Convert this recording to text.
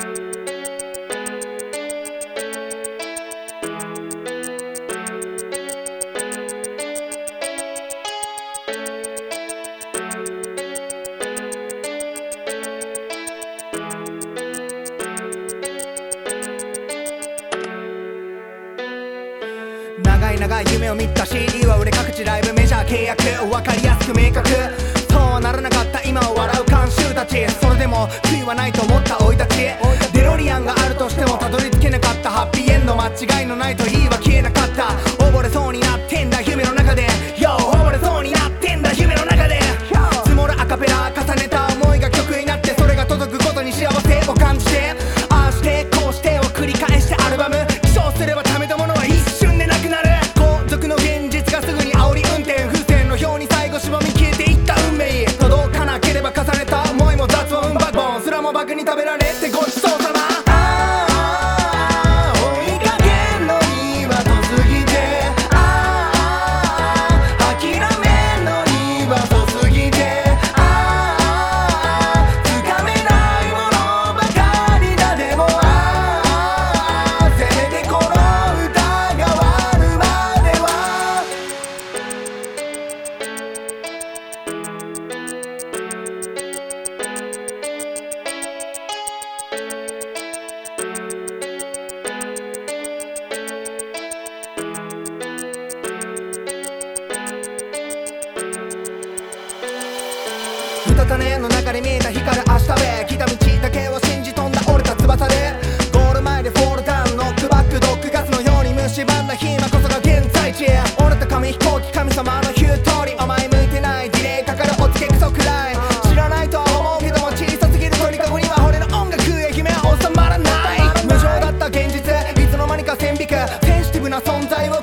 長い長い夢を見た CD は売れ各地ライブメジャー契約分かりやすく明確。そうはならなかった。悔いはないと思った生い立ちデロリアンがあるとしてもたどり着けなかったハッピーエンド間違いのないといいわた金の中に見えた光る明日で来た道だけを信じ飛んだ折れた翼でゴール前でフォールダウンノックバックドッグガスのように蝕んだ暇こそが現在地折れた紙飛行機神様の言う通りお前向いてないディレイかかるおつけクソくらい知らないとは思うけども小さすぎる鳥かごには俺の音楽愛媛は収まらない無情だった現実いつの間にか線引くセンシティブな存在を